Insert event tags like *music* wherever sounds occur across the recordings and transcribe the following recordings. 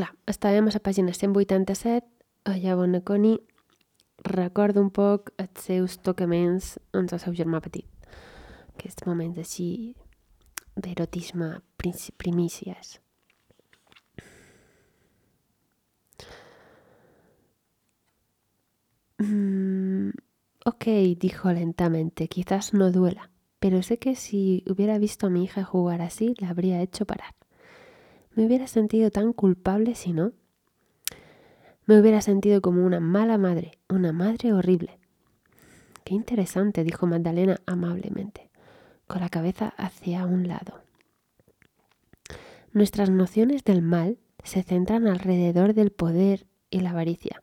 Clar, estàvem a la pàgina 187, allà on Connie recorda un poc els seus tocaments amb el seu germà petit. Aquests moments així d'erotisme primícies. Mm, ok, dijo lentamente, quizás no duela, pero sé que si hubiera visto a mi hija jugar así, la habría hecho parar. Me hubiera sentido tan culpable si no. Me hubiera sentido como una mala madre, una madre horrible. Qué interesante, dijo Magdalena amablemente, con la cabeza hacia un lado. Nuestras nociones del mal se centran alrededor del poder y la avaricia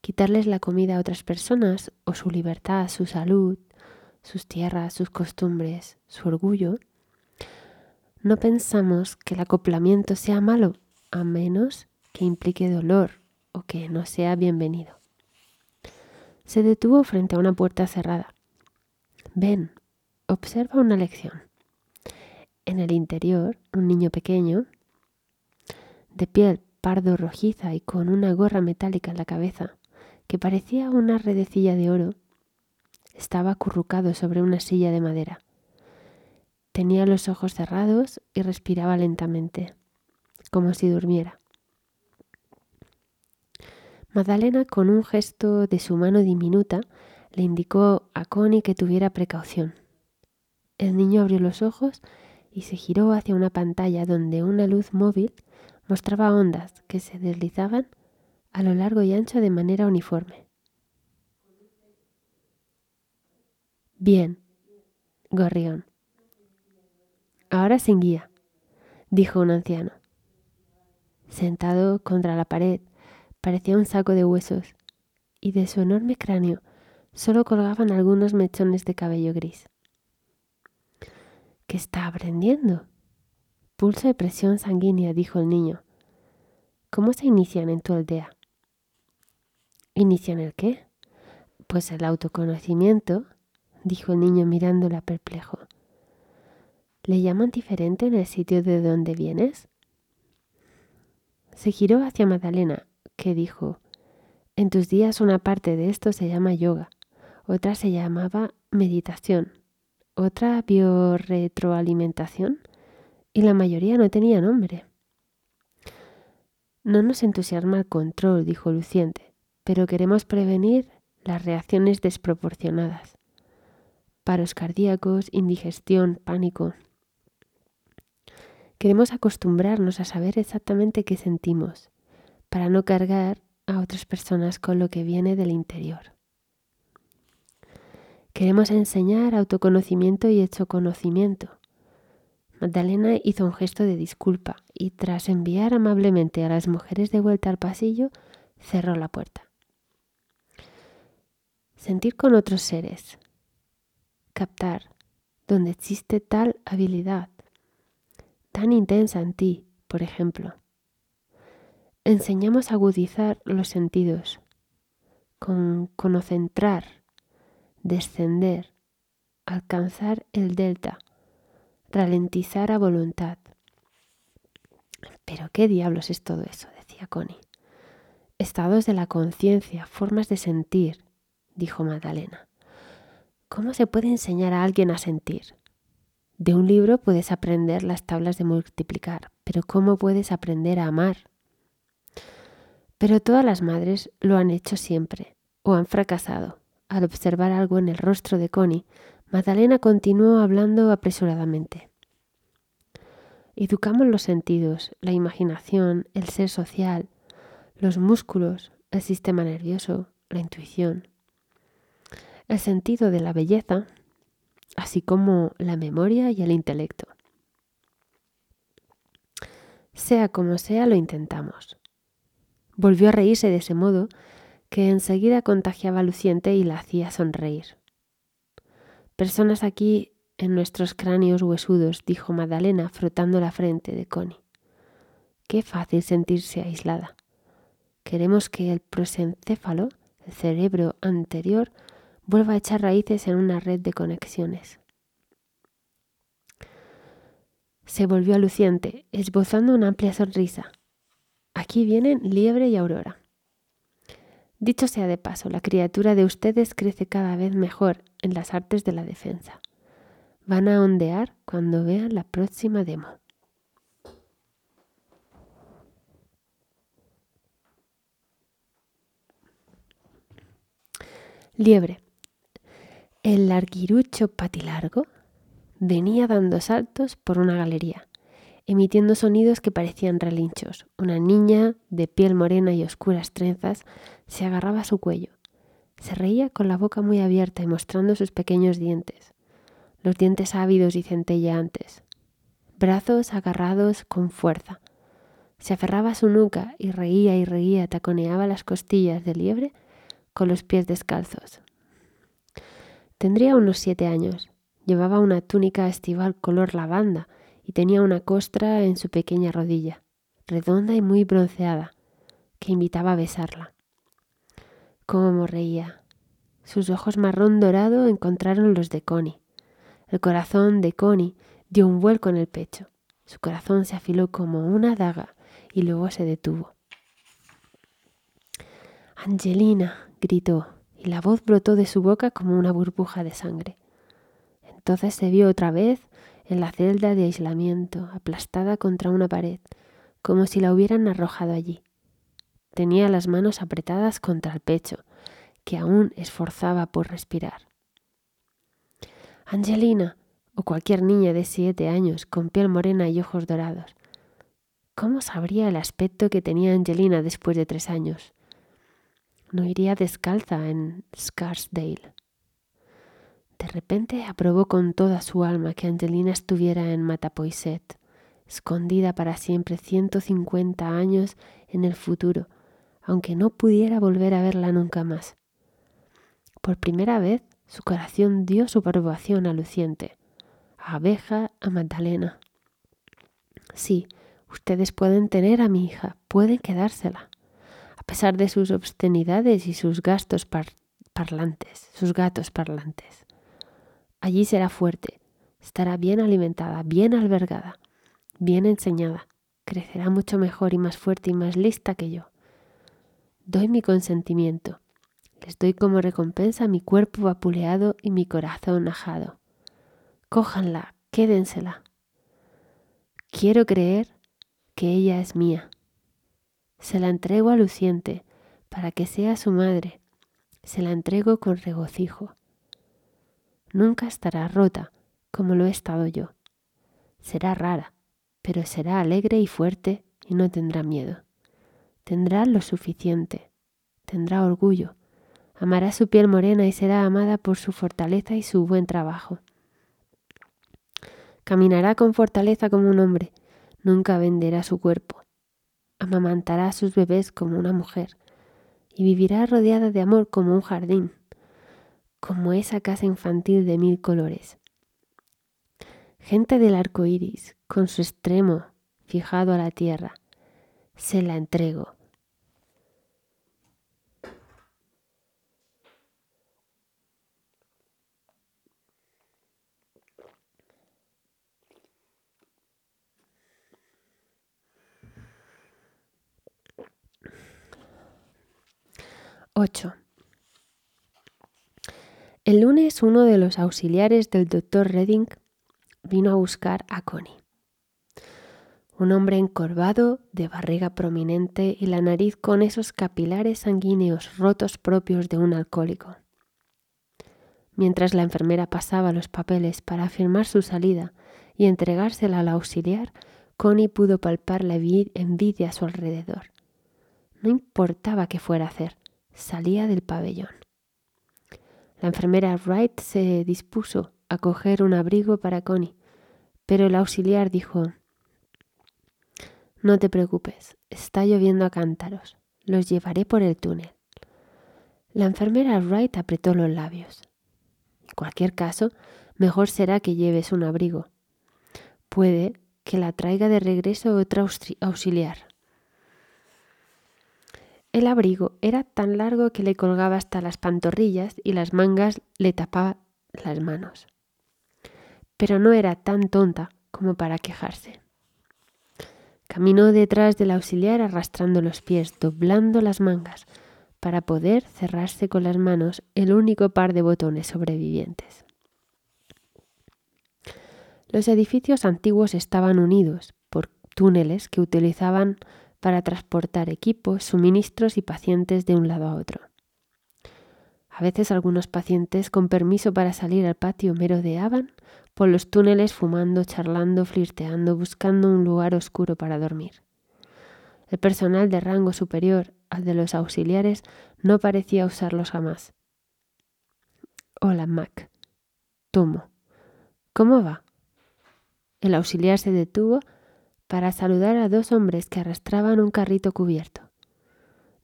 quitarles la comida a otras personas o su libertad, su salud, sus tierras, sus costumbres, su orgullo, no pensamos que el acoplamiento sea malo, a menos que implique dolor o que no sea bienvenido. Se detuvo frente a una puerta cerrada. Ven, observa una lección. En el interior, un niño pequeño, de piel pardo rojiza y con una gorra metálica en la cabeza, que parecía una redecilla de oro, estaba acurrucado sobre una silla de madera. Tenía los ojos cerrados y respiraba lentamente, como si durmiera. Magdalena, con un gesto de su mano diminuta, le indicó a Connie que tuviera precaución. El niño abrió los ojos y se giró hacia una pantalla donde una luz móvil mostraba ondas que se deslizaban a lo largo y ancho de manera uniforme. Bien, gorrión. Ahora sin guía, dijo un anciano. Sentado contra la pared, parecía un saco de huesos, y de su enorme cráneo solo colgaban algunos mechones de cabello gris. ¿Qué está aprendiendo? Pulso de presión sanguínea, dijo el niño. ¿Cómo se inician en tu aldea? ¿Inician el qué? Pues el autoconocimiento, dijo el niño mirándola perplejo. ¿Le llaman diferente en el sitio de donde vienes? Se giró hacia Magdalena, que dijo, en tus días una parte de esto se llama yoga, otra se llamaba meditación, otra biorretroalimentación, y la mayoría no tenía nombre. No nos entusiasma el control, dijo Luciente pero queremos prevenir las reacciones desproporcionadas. Paros cardíacos, indigestión, pánico. Queremos acostumbrarnos a saber exactamente qué sentimos, para no cargar a otras personas con lo que viene del interior. Queremos enseñar autoconocimiento y hecho conocimiento. Magdalena hizo un gesto de disculpa y tras enviar amablemente a las mujeres de vuelta al pasillo, cerró la puerta sentir con otros seres, captar donde existe tal habilidad, tan intensa en ti, por ejemplo. Enseñamos a agudizar los sentidos, con conocentrar, descender, alcanzar el delta, ralentizar a voluntad. Pero qué diablos es todo eso, decía Connie. Estados de la conciencia, formas de sentir, dijo Magdalena. ¿Cómo se puede enseñar a alguien a sentir? De un libro puedes aprender las tablas de multiplicar, pero ¿cómo puedes aprender a amar? Pero todas las madres lo han hecho siempre, o han fracasado. Al observar algo en el rostro de Connie, Magdalena continuó hablando apresuradamente. Educamos los sentidos, la imaginación, el ser social, los músculos, el sistema nervioso, la intuición el sentido de la belleza, así como la memoria y el intelecto. Sea como sea, lo intentamos. Volvió a reírse de ese modo que enseguida contagiaba a Luciente y la hacía sonreír. Personas aquí en nuestros cráneos huesudos, dijo Magdalena frotando la frente de Connie. Qué fácil sentirse aislada. Queremos que el prosencéfalo, el cerebro anterior, vuelva a echar raíces en una red de conexiones. Se volvió a luciente, esbozando una amplia sonrisa. aquí vienen Liebre y Aurora. Dicho sea de paso, la criatura de ustedes crece cada vez mejor en las artes de la defensa. Van a ondear cuando vean la próxima demo. Liebre. El larguirucho patilargo venía dando saltos por una galería, emitiendo sonidos que parecían relinchos. Una niña de piel morena y oscuras trenzas se agarraba a su cuello. Se reía con la boca muy abierta y mostrando sus pequeños dientes, los dientes ávidos y centelleantes, brazos agarrados con fuerza. Se aferraba a su nuca y reía y reía, taconeaba las costillas de liebre con los pies descalzos. Tendría unos siete años. Llevaba una túnica estival color lavanda y tenía una costra en su pequeña rodilla, redonda y muy bronceada, que invitaba a besarla. Cómo reía. Sus ojos marrón dorado encontraron los de Connie. El corazón de Connie dio un vuelco en el pecho. Su corazón se afiló como una daga y luego se detuvo. Angelina, gritó, y la voz brotó de su boca como una burbuja de sangre. Entonces se vio otra vez en la celda de aislamiento, aplastada contra una pared, como si la hubieran arrojado allí. Tenía las manos apretadas contra el pecho, que aún esforzaba por respirar. Angelina, o cualquier niña de siete años con piel morena y ojos dorados. ¿Cómo sabría el aspecto que tenía Angelina después de tres años? No iría descalza en Scarsdale. De repente aprobó con toda su alma que Angelina estuviera en Matapoiset, escondida para siempre 150 años en el futuro, aunque no pudiera volver a verla nunca más. Por primera vez, su corazón dio su aprobación a Luciente, a Abeja, a Magdalena. Sí, ustedes pueden tener a mi hija, pueden quedársela pesar de sus obscenidades y sus gastos parlantes, sus gatos parlantes. Allí será fuerte, estará bien alimentada, bien albergada, bien enseñada, crecerá mucho mejor y más fuerte y más lista que yo. Doy mi consentimiento, les doy como recompensa mi cuerpo vapuleado y mi corazón ajado. Cójanla, quédensela. Quiero creer que ella es mía. Se la entrego a Luciente para que sea su madre. Se la entrego con regocijo. Nunca estará rota como lo he estado yo. Será rara, pero será alegre y fuerte y no tendrá miedo. Tendrá lo suficiente. Tendrá orgullo. Amará su piel morena y será amada por su fortaleza y su buen trabajo. Caminará con fortaleza como un hombre. Nunca venderá su cuerpo amamantará a sus bebés como una mujer y vivirá rodeada de amor como un jardín, como esa casa infantil de mil colores. Gente del arco iris, con su extremo fijado a la tierra, se la entrego 8. El lunes uno de los auxiliares del doctor Redding vino a buscar a Connie. Un hombre encorvado, de barriga prominente y la nariz con esos capilares sanguíneos rotos propios de un alcohólico. Mientras la enfermera pasaba los papeles para firmar su salida y entregársela al auxiliar, Connie pudo palpar la envidia a su alrededor. No importaba qué fuera a hacer, salía del pabellón. La enfermera Wright se dispuso a coger un abrigo para Connie, pero el auxiliar dijo No te preocupes, está lloviendo a cántaros, los llevaré por el túnel. La enfermera Wright apretó los labios. En cualquier caso, mejor será que lleves un abrigo. Puede que la traiga de regreso otro auxiliar. El abrigo era tan largo que le colgaba hasta las pantorrillas y las mangas le tapaban las manos. Pero no era tan tonta como para quejarse. Caminó detrás del auxiliar arrastrando los pies, doblando las mangas, para poder cerrarse con las manos el único par de botones sobrevivientes. Los edificios antiguos estaban unidos por túneles que utilizaban para transportar equipos, suministros y pacientes de un lado a otro. A veces algunos pacientes con permiso para salir al patio merodeaban por los túneles fumando, charlando, flirteando, buscando un lugar oscuro para dormir. El personal de rango superior al de los auxiliares no parecía usarlos jamás. Hola, Mac. Tomo. ¿Cómo va? El auxiliar se detuvo para saludar a dos hombres que arrastraban un carrito cubierto.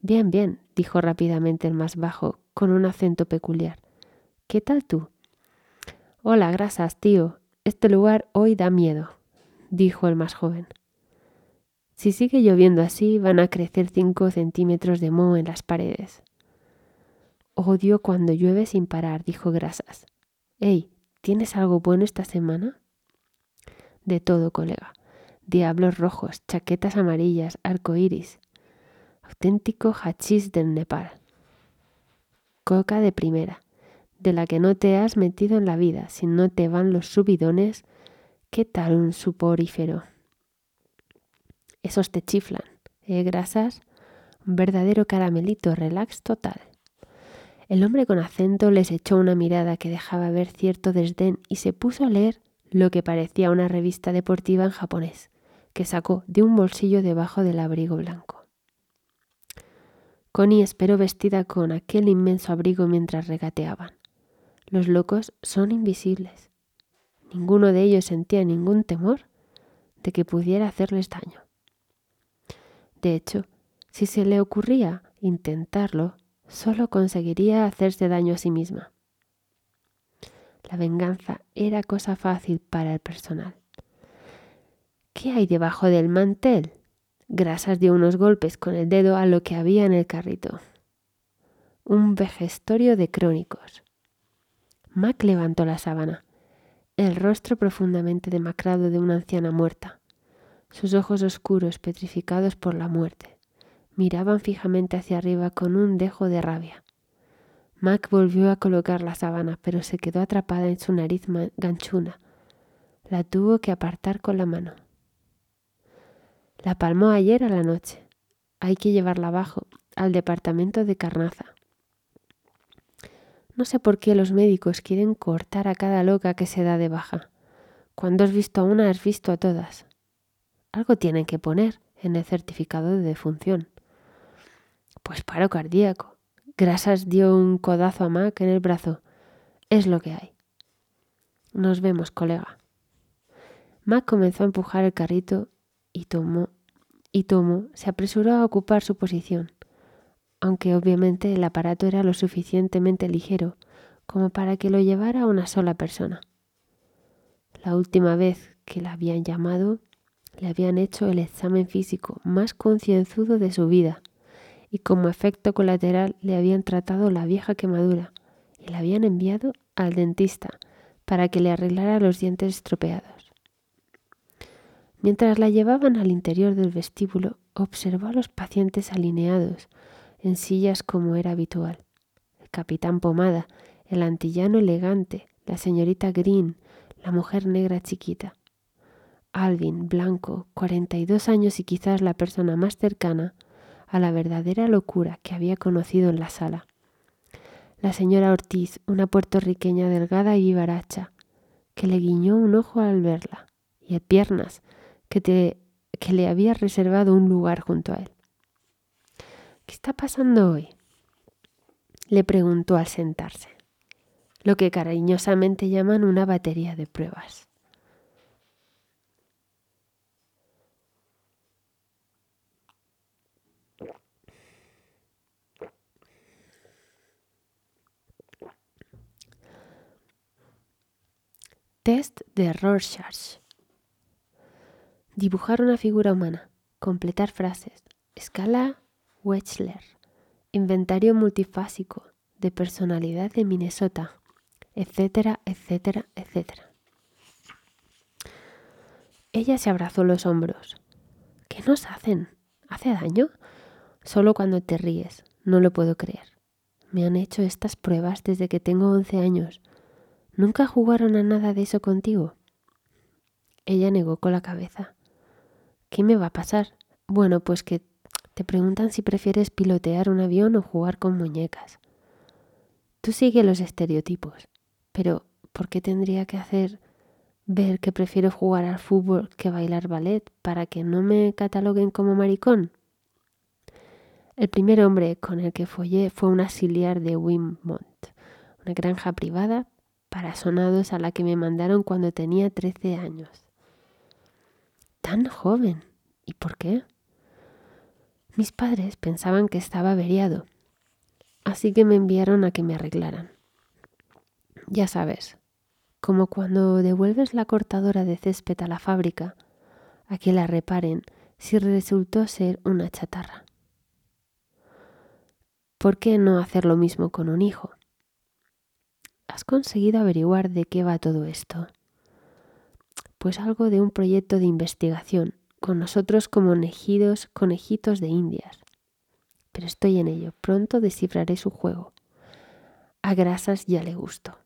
Bien, bien, dijo rápidamente el más bajo, con un acento peculiar. ¿Qué tal tú? Hola, grasas, tío. Este lugar hoy da miedo, dijo el más joven. Si sigue lloviendo así, van a crecer cinco centímetros de moho en las paredes. Odio cuando llueve sin parar, dijo Grasas. Ey, ¿tienes algo bueno esta semana? De todo, colega. Diablos rojos, chaquetas amarillas, arcoíris. Auténtico hachís del Nepal. Coca de primera de la que no te has metido en la vida, si no te van los subidones, ¿qué tal un suporífero? Esos te chiflan, ¿eh, grasas? Un verdadero caramelito, relax total. El hombre con acento les echó una mirada que dejaba ver cierto desdén y se puso a leer lo que parecía una revista deportiva en japonés, que sacó de un bolsillo debajo del abrigo blanco. Connie esperó vestida con aquel inmenso abrigo mientras regateaban. Los locos son invisibles. Ninguno de ellos sentía ningún temor de que pudiera hacerles daño. De hecho, si se le ocurría intentarlo, solo conseguiría hacerse daño a sí misma. La venganza era cosa fácil para el personal. ¿Qué hay debajo del mantel? Grasas dio unos golpes con el dedo a lo que había en el carrito. Un vejestorio de crónicos. Mac levantó la sábana, el rostro profundamente demacrado de una anciana muerta. Sus ojos oscuros, petrificados por la muerte, miraban fijamente hacia arriba con un dejo de rabia. Mac volvió a colocar la sábana, pero se quedó atrapada en su nariz ganchuna. La tuvo que apartar con la mano. La palmó ayer a la noche. Hay que llevarla abajo, al departamento de carnaza. No sé por qué los médicos quieren cortar a cada loca que se da de baja. Cuando has visto a una, has visto a todas. Algo tienen que poner en el certificado de defunción. Pues paro cardíaco. Grasas dio un codazo a Mac en el brazo. Es lo que hay. Nos vemos, colega. Mac comenzó a empujar el carrito y tomó y Tomo se apresuró a ocupar su posición aunque obviamente el aparato era lo suficientemente ligero como para que lo llevara una sola persona. La última vez que la habían llamado, le habían hecho el examen físico más concienzudo de su vida y como efecto colateral le habían tratado la vieja quemadura y la habían enviado al dentista para que le arreglara los dientes estropeados. Mientras la llevaban al interior del vestíbulo, observó a los pacientes alineados en sillas como era habitual. El capitán Pomada, el antillano elegante, la señorita Green, la mujer negra chiquita. Alvin, blanco, cuarenta y dos años y quizás la persona más cercana a la verdadera locura que había conocido en la sala. La señora Ortiz, una puertorriqueña delgada y vivaracha, que le guiñó un ojo al verla, y el piernas, que, que le había reservado un lugar junto a él. ¿Qué está pasando hoy? le preguntó al sentarse, lo que cariñosamente llaman una batería de pruebas. Test de Rorschach. Dibujar una figura humana, completar frases, escala Wechsler, Inventario multifásico de personalidad de Minnesota, etcétera, etcétera, etcétera. Ella se abrazó los hombros. Qué ¿Qué nos hacen? ¿Hace daño? Solo cuando te ríes. No lo puedo creer. Me han hecho estas pruebas desde que tengo 11 años. ¿Nunca jugaron a nada de eso contigo? Ella negó con la cabeza. ¿Qué me va a pasar? Bueno, pues que te preguntan si prefieres pilotear un avión o jugar con muñecas. Tú sigue los estereotipos, pero ¿por qué tendría que hacer ver que prefiero jugar al fútbol que bailar ballet para que no me cataloguen como maricón? El primer hombre con el que follé fue un auxiliar de Wimont, una granja privada para sonados a la que me mandaron cuando tenía 13 años. Tan joven. ¿Y por qué? Mis padres pensaban que estaba averiado, así que me enviaron a que me arreglaran. Ya sabes, como cuando devuelves la cortadora de césped a la fábrica, a que la reparen si resultó ser una chatarra. ¿Por qué no hacer lo mismo con un hijo? ¿Has conseguido averiguar de qué va todo esto? Pues algo de un proyecto de investigación con nosotros como nejidos conejitos de indias. Pero estoy en ello, pronto descifraré su juego. A Grasas ya le gustó.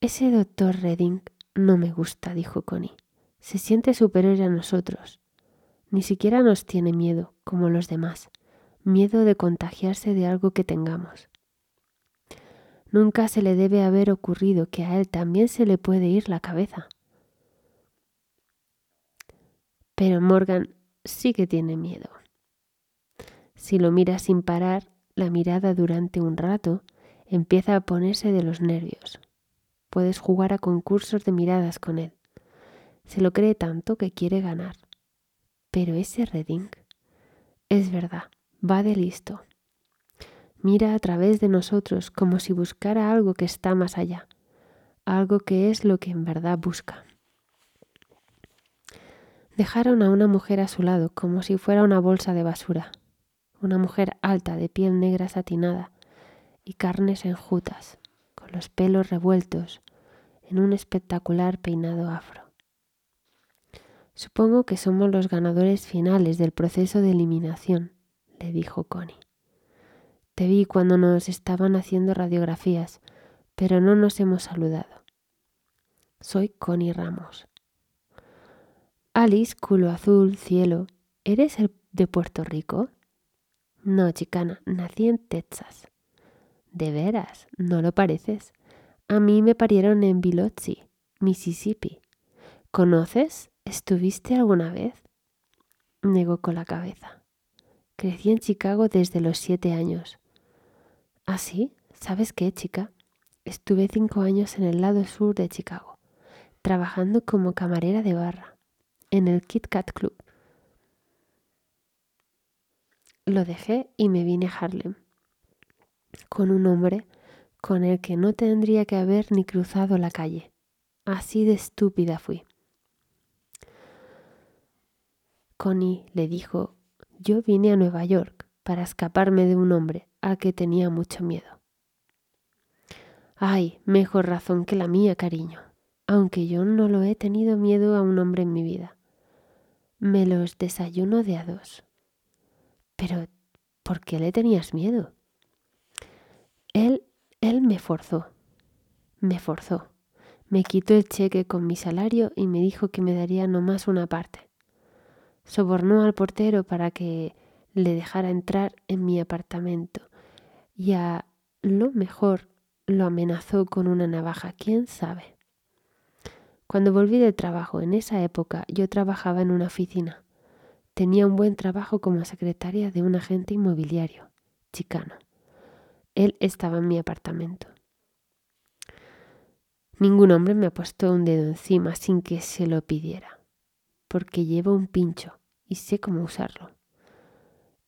Ese doctor Redding no me gusta, dijo Connie. Se siente superior a nosotros. Ni siquiera nos tiene miedo, como los demás. Miedo de contagiarse de algo que tengamos. Nunca se le debe haber ocurrido que a él también se le puede ir la cabeza. Pero Morgan sí que tiene miedo. Si lo mira sin parar, la mirada durante un rato empieza a ponerse de los nervios. Puedes jugar a concursos de miradas con él. Se lo cree tanto que quiere ganar. Pero ese Redding es verdad, va de listo. Mira a través de nosotros como si buscara algo que está más allá, algo que es lo que en verdad busca. Dejaron a una mujer a su lado como si fuera una bolsa de basura, una mujer alta de piel negra satinada y carnes enjutas, con los pelos revueltos en un espectacular peinado afro. Supongo que somos los ganadores finales del proceso de eliminación, le dijo Connie. Te vi cuando nos estaban haciendo radiografías, pero no nos hemos saludado. Soy Connie Ramos. Alice, culo azul, cielo, ¿eres el de Puerto Rico? No, chicana, nací en Texas. De veras, no lo pareces. A mí me parieron en Biloxi, Mississippi. ¿Conoces? ¿Estuviste alguna vez? Negó con la cabeza. Crecí en Chicago desde los siete años. ¿Ah, sí? ¿Sabes qué, chica? Estuve cinco años en el lado sur de Chicago, trabajando como camarera de barra en el Kit Kat Club. Lo dejé y me vine a Harlem con un hombre con el que no tendría que haber ni cruzado la calle. Así de estúpida fui. Connie le dijo, yo vine a Nueva York para escaparme de un hombre al que tenía mucho miedo. Ay, mejor razón que la mía, cariño, aunque yo no lo he tenido miedo a un hombre en mi vida me los desayuno de a dos. Pero, ¿por qué le tenías miedo? Él, él me forzó. Me forzó. Me quitó el cheque con mi salario y me dijo que me daría nomás una parte. Sobornó al portero para que le dejara entrar en mi apartamento y a lo mejor lo amenazó con una navaja, quién sabe. Cuando volví de trabajo en esa época yo trabajaba en una oficina. Tenía un buen trabajo como secretaria de un agente inmobiliario, chicano. Él estaba en mi apartamento. Ningún hombre me ha puesto un dedo encima sin que se lo pidiera, porque llevo un pincho y sé cómo usarlo.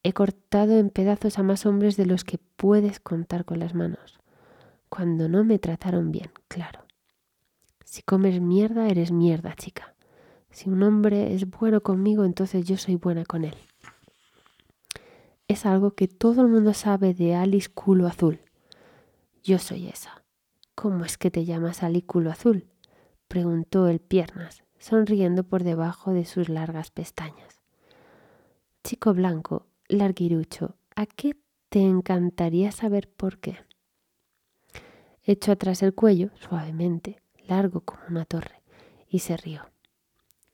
He cortado en pedazos a más hombres de los que puedes contar con las manos, cuando no me trataron bien, claro. Si comes mierda, eres mierda, chica. Si un hombre es bueno conmigo, entonces yo soy buena con él. Es algo que todo el mundo sabe de Alice Culo Azul. Yo soy esa. ¿Cómo es que te llamas Ali Culo Azul? preguntó el Piernas, sonriendo por debajo de sus largas pestañas. Chico blanco, larguirucho, ¿a qué te encantaría saber por qué? Echó atrás el cuello, suavemente, largo como una torre, y se rió,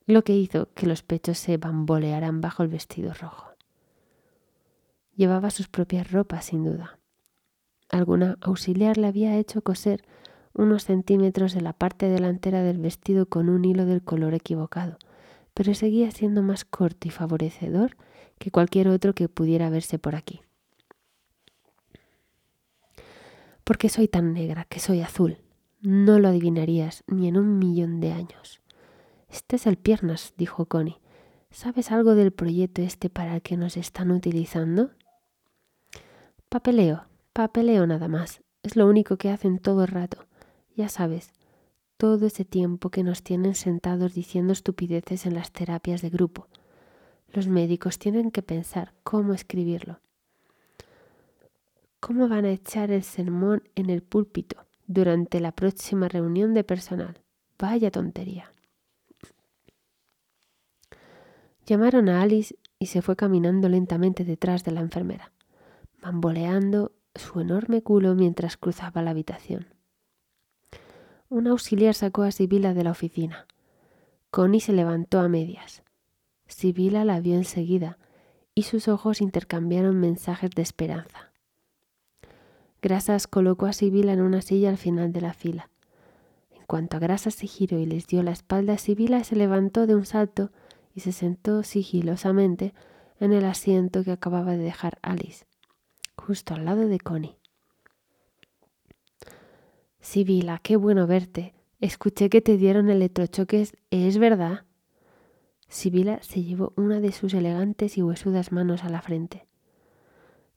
lo que hizo que los pechos se bambolearan bajo el vestido rojo. Llevaba sus propias ropas, sin duda. Alguna auxiliar le había hecho coser unos centímetros de la parte delantera del vestido con un hilo del color equivocado, pero seguía siendo más corto y favorecedor que cualquier otro que pudiera verse por aquí. Porque soy tan negra que soy azul. No lo adivinarías ni en un millón de años. Este es el Piernas, dijo Connie. ¿Sabes algo del proyecto este para el que nos están utilizando? Papeleo, papeleo nada más. Es lo único que hacen todo el rato. Ya sabes, todo ese tiempo que nos tienen sentados diciendo estupideces en las terapias de grupo. Los médicos tienen que pensar cómo escribirlo. ¿Cómo van a echar el sermón en el púlpito durante la próxima reunión de personal? Vaya tontería. Llamaron a Alice y se fue caminando lentamente detrás de la enfermera, bamboleando su enorme culo mientras cruzaba la habitación. Un auxiliar sacó a Sibila de la oficina. Connie se levantó a medias. Sibila la vio enseguida y sus ojos intercambiaron mensajes de esperanza. Grasas colocó a Sibila en una silla al final de la fila. En cuanto a Grasas se giró y les dio la espalda, Sibila se levantó de un salto y se sentó sigilosamente en el asiento que acababa de dejar Alice, justo al lado de Connie. Sibila, qué bueno verte. Escuché que te dieron electrochoques. ¿Es verdad? Sibila se llevó una de sus elegantes y huesudas manos a la frente.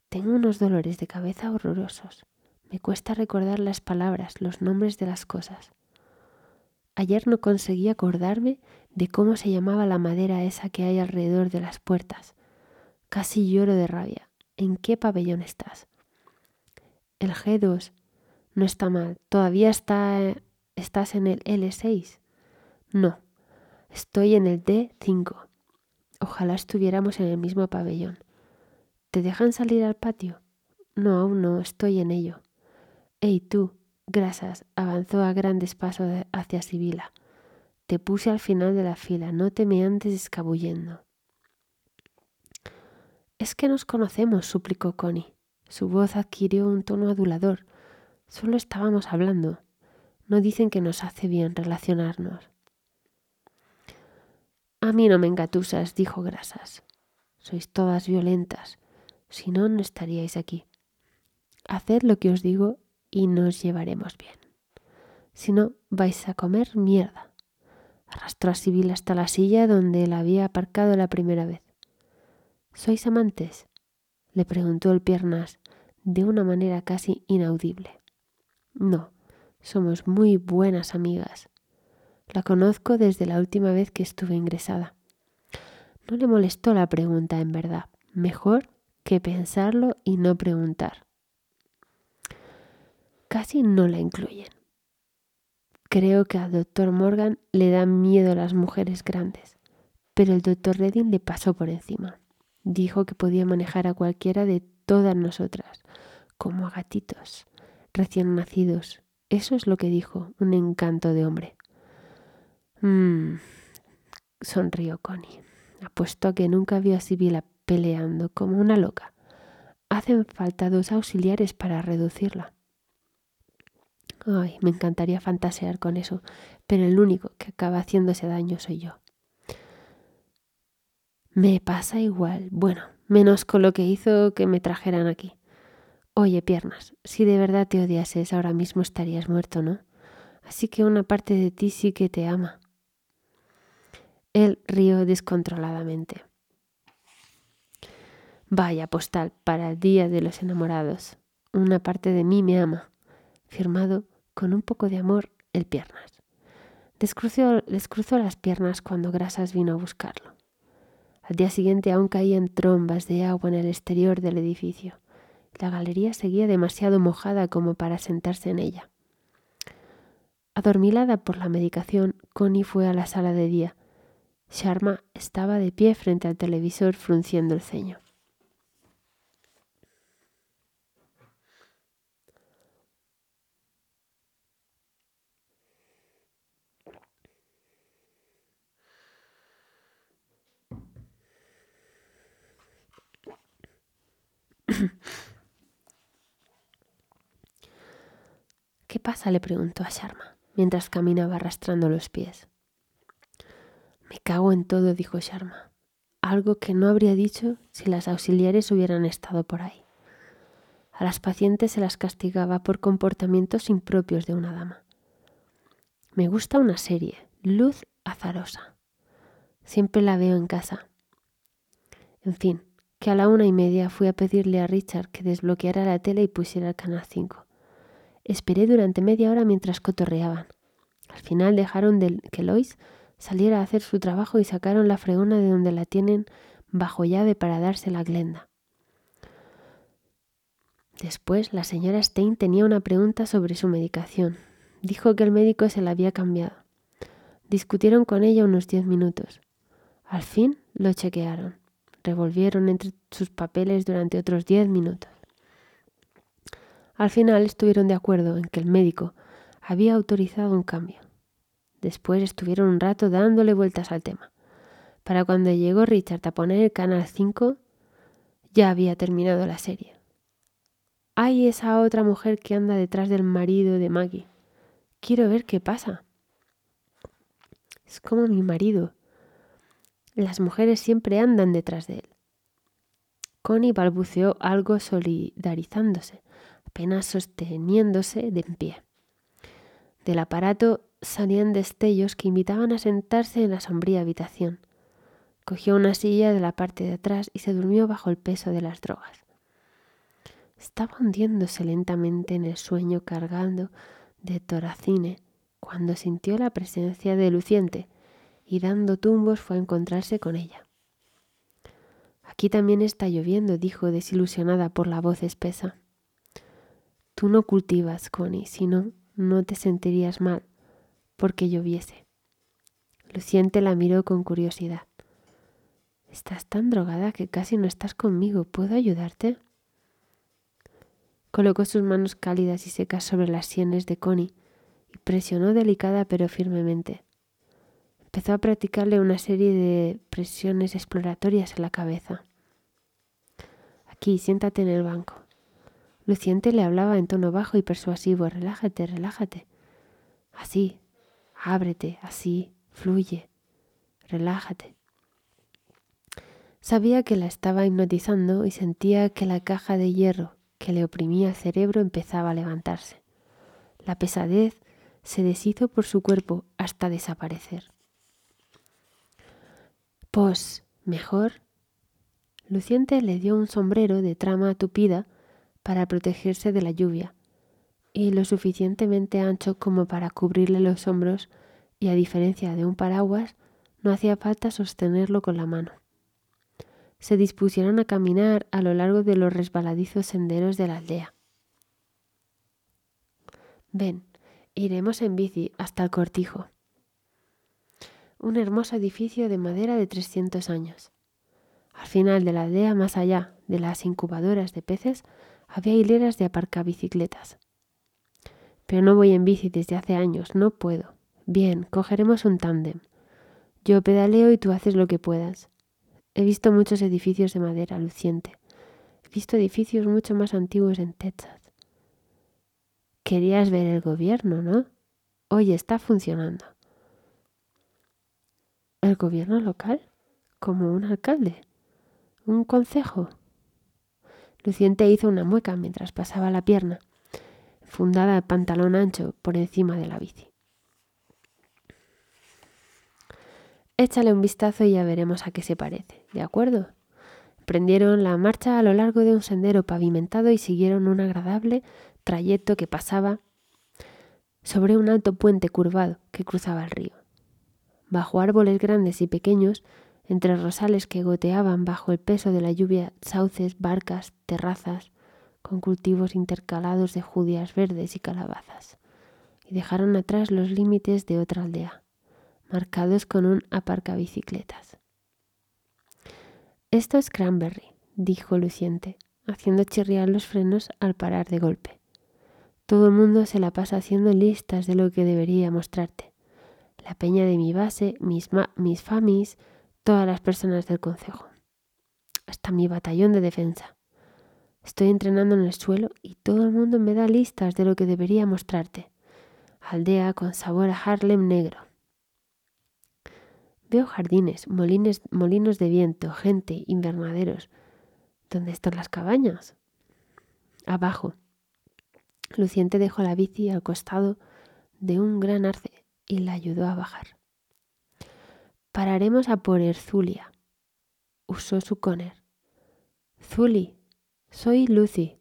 Tengo unos dolores de cabeza horrorosos. Me cuesta recordar las palabras, los nombres de las cosas. Ayer no conseguí acordarme de cómo se llamaba la madera esa que hay alrededor de las puertas. Casi lloro de rabia. ¿En qué pabellón estás? El G2 no está mal. ¿Todavía está, estás en el L6? No, estoy en el D5. Ojalá estuviéramos en el mismo pabellón. ¿Te dejan salir al patio? No, aún no, estoy en ello. Ey, tú, grasas, avanzó a grandes pasos hacia Sibila. Te puse al final de la fila, no te me andes escabullendo. Es que nos conocemos, suplicó Connie. Su voz adquirió un tono adulador. Solo estábamos hablando. No dicen que nos hace bien relacionarnos. A mí no me engatusas, dijo Grasas. Sois todas violentas. Si no, no estaríais aquí. Haced lo que os digo y nos llevaremos bien. Si no, vais a comer mierda. Arrastró a Sibyl hasta la silla donde la había aparcado la primera vez. ¿Sois amantes? le preguntó el piernas de una manera casi inaudible. No, somos muy buenas amigas. La conozco desde la última vez que estuve ingresada. No le molestó la pregunta, en verdad. Mejor que pensarlo y no preguntar. Casi no la incluyen. Creo que al doctor Morgan le dan miedo las mujeres grandes, pero el doctor Redding le pasó por encima. Dijo que podía manejar a cualquiera de todas nosotras, como a gatitos recién nacidos. Eso es lo que dijo, un encanto de hombre. Mmm, sonrió Connie. Apuesto a que nunca vio a Sibila peleando como una loca. Hacen falta dos auxiliares para reducirla. Ay, me encantaría fantasear con eso, pero el único que acaba haciéndose daño soy yo. Me pasa igual. Bueno, menos con lo que hizo que me trajeran aquí. Oye, piernas, si de verdad te odiases, ahora mismo estarías muerto, ¿no? Así que una parte de ti sí que te ama. Él rió descontroladamente. Vaya postal para el Día de los Enamorados. Una parte de mí me ama. Firmado con un poco de amor, el piernas. Descruzó las piernas cuando Grasas vino a buscarlo. Al día siguiente aún caían trombas de agua en el exterior del edificio. La galería seguía demasiado mojada como para sentarse en ella. Adormilada por la medicación, Connie fue a la sala de día. Sharma estaba de pie frente al televisor frunciendo el ceño. *coughs* ¿Qué pasa? le preguntó a Sharma, mientras caminaba arrastrando los pies. Me cago en todo, dijo Sharma, algo que no habría dicho si las auxiliares hubieran estado por ahí. A las pacientes se las castigaba por comportamientos impropios de una dama. Me gusta una serie, Luz Azarosa. Siempre la veo en casa. En fin, que a la una y media fui a pedirle a Richard que desbloqueara la tele y pusiera el canal 5. Esperé durante media hora mientras cotorreaban. Al final dejaron que Lois saliera a hacer su trabajo y sacaron la fregona de donde la tienen bajo llave para dársela a Glenda. Después, la señora Stein tenía una pregunta sobre su medicación. Dijo que el médico se la había cambiado. Discutieron con ella unos diez minutos. Al fin lo chequearon. Revolvieron entre sus papeles durante otros diez minutos. Al final estuvieron de acuerdo en que el médico había autorizado un cambio. Después estuvieron un rato dándole vueltas al tema. Para cuando llegó Richard a poner el canal 5, ya había terminado la serie. Hay esa otra mujer que anda detrás del marido de Maggie. Quiero ver qué pasa. Es como mi marido. Las mujeres siempre andan detrás de él. Connie balbuceó algo solidarizándose, apenas sosteniéndose de en pie. Del aparato salían destellos que invitaban a sentarse en la sombría habitación. Cogió una silla de la parte de atrás y se durmió bajo el peso de las drogas. Estaba hundiéndose lentamente en el sueño cargando de toracine cuando sintió la presencia de Luciente y dando tumbos fue a encontrarse con ella. Aquí también está lloviendo, dijo desilusionada por la voz espesa. Tú no cultivas, Connie, si no, no te sentirías mal porque lloviese. Luciente la miró con curiosidad. Estás tan drogada que casi no estás conmigo. ¿Puedo ayudarte? Colocó sus manos cálidas y secas sobre las sienes de Connie y presionó delicada pero firmemente. Empezó a practicarle una serie de presiones exploratorias en la cabeza. Aquí, siéntate en el banco. Luciente le hablaba en tono bajo y persuasivo. Relájate, relájate. Así, Ábrete, así, fluye, relájate. Sabía que la estaba hipnotizando y sentía que la caja de hierro que le oprimía el cerebro empezaba a levantarse. La pesadez se deshizo por su cuerpo hasta desaparecer. Pues, mejor. Luciente le dio un sombrero de trama tupida para protegerse de la lluvia y lo suficientemente ancho como para cubrirle los hombros y a diferencia de un paraguas, no hacía falta sostenerlo con la mano. Se dispusieron a caminar a lo largo de los resbaladizos senderos de la aldea. Ven, iremos en bici hasta el cortijo. Un hermoso edificio de madera de 300 años. Al final de la aldea, más allá de las incubadoras de peces, había hileras de aparcabicicletas. Pero no voy en bici desde hace años, no puedo. Bien, cogeremos un tándem. Yo pedaleo y tú haces lo que puedas. He visto muchos edificios de madera luciente. He visto edificios mucho más antiguos en Texas. Querías ver el gobierno, ¿no? Oye, está funcionando. ¿El gobierno local? ¿Como un alcalde? ¿Un concejo? Luciente hizo una mueca mientras pasaba la pierna fundada de pantalón ancho por encima de la bici. Échale un vistazo y ya veremos a qué se parece, ¿de acuerdo? Prendieron la marcha a lo largo de un sendero pavimentado y siguieron un agradable trayecto que pasaba sobre un alto puente curvado que cruzaba el río. Bajo árboles grandes y pequeños, entre rosales que goteaban bajo el peso de la lluvia, sauces, barcas, terrazas, con cultivos intercalados de judías verdes y calabazas. y dejaron atrás los límites de otra aldea, marcados con un aparcabicicletas. Esto es Cranberry, dijo Luciente, haciendo chirriar los frenos al parar de golpe. Todo el mundo se la pasa haciendo listas de lo que debería mostrarte. La peña de mi base, mis, mis famis, todas las personas del concejo. Hasta mi batallón de defensa. Estoy entrenando en el suelo y todo el mundo me da listas de lo que debería mostrarte. Aldea con sabor a Harlem negro. Veo jardines, molinos de viento, gente, invernaderos. ¿Dónde están las cabañas? Abajo. Luciente dejó la bici al costado de un gran arce y la ayudó a bajar. Pararemos a por Erzulia. Usó su coner. Zuli, soy Lucy.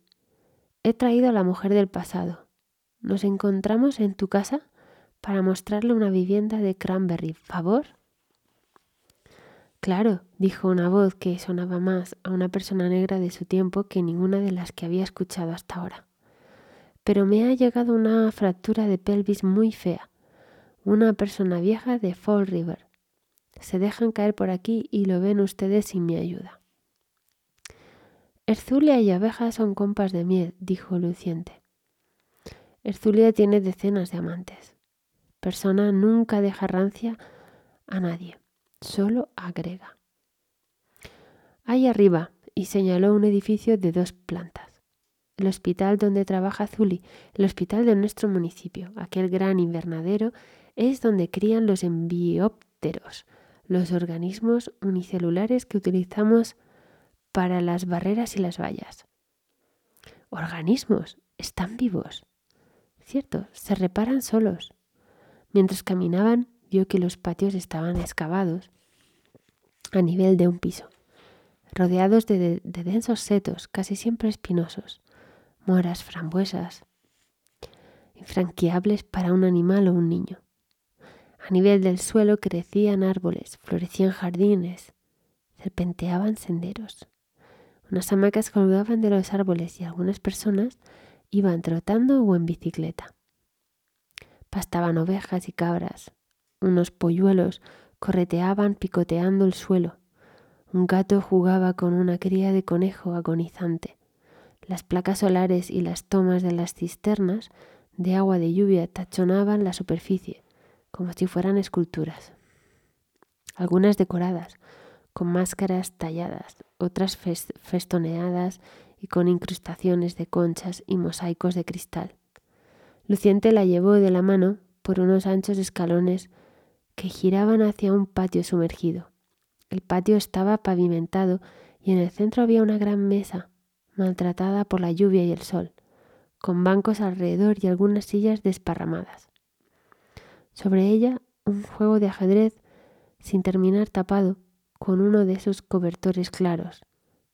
He traído a la mujer del pasado. Nos encontramos en tu casa para mostrarle una vivienda de Cranberry. ¿Favor? Claro, dijo una voz que sonaba más a una persona negra de su tiempo que ninguna de las que había escuchado hasta ahora. Pero me ha llegado una fractura de pelvis muy fea. Una persona vieja de Fall River. Se dejan caer por aquí y lo ven ustedes sin mi ayuda. Erzulia y abejas son compas de miel, dijo Luciente. Erzulia tiene decenas de amantes. Persona nunca deja rancia a nadie solo agrega. Ahí arriba, y señaló un edificio de dos plantas. El hospital donde trabaja Zuli, el hospital de nuestro municipio, aquel gran invernadero, es donde crían los enviópteros, los organismos unicelulares que utilizamos para las barreras y las vallas. Organismos, están vivos. Cierto, se reparan solos. Mientras caminaban, vio que los patios estaban excavados a nivel de un piso, rodeados de, densos setos, casi siempre espinosos, moras, frambuesas, infranqueables para un animal o un niño. A nivel del suelo crecían árboles, florecían jardines, serpenteaban senderos. Unas hamacas colgaban de los árboles y algunas personas iban trotando o en bicicleta. Pastaban ovejas y cabras, unos polluelos correteaban picoteando el suelo. Un gato jugaba con una cría de conejo agonizante. Las placas solares y las tomas de las cisternas de agua de lluvia tachonaban la superficie, como si fueran esculturas. Algunas decoradas, con máscaras talladas, otras festoneadas y con incrustaciones de conchas y mosaicos de cristal. Luciente la llevó de la mano por unos anchos escalones que giraban hacia un patio sumergido. El patio estaba pavimentado y en el centro había una gran mesa, maltratada por la lluvia y el sol, con bancos alrededor y algunas sillas desparramadas. Sobre ella un juego de ajedrez sin terminar tapado con uno de esos cobertores claros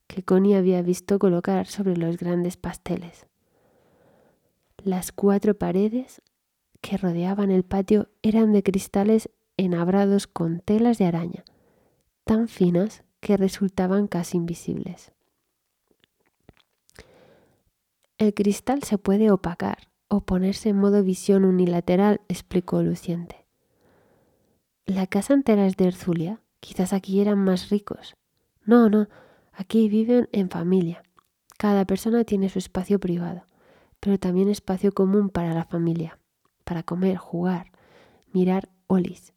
que Connie había visto colocar sobre los grandes pasteles. Las cuatro paredes que rodeaban el patio eran de cristales enhabrados con telas de araña, tan finas que resultaban casi invisibles. El cristal se puede opacar o ponerse en modo visión unilateral, explicó Luciente. La casa entera es de Erzulia. Quizás aquí eran más ricos. No, no, aquí viven en familia. Cada persona tiene su espacio privado, pero también espacio común para la familia, para comer, jugar, mirar olis.